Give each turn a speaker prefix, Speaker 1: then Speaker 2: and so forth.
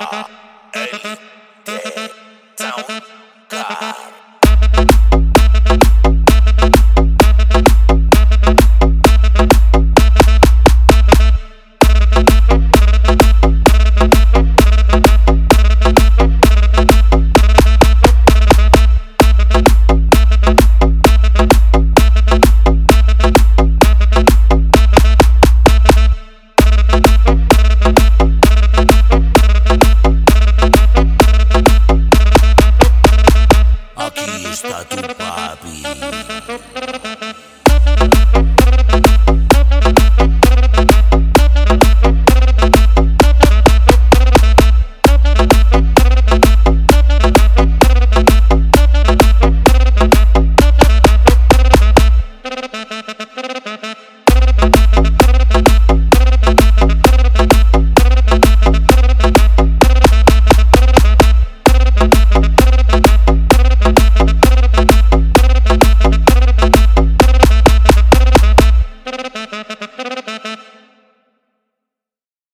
Speaker 1: Hey. Está do papi.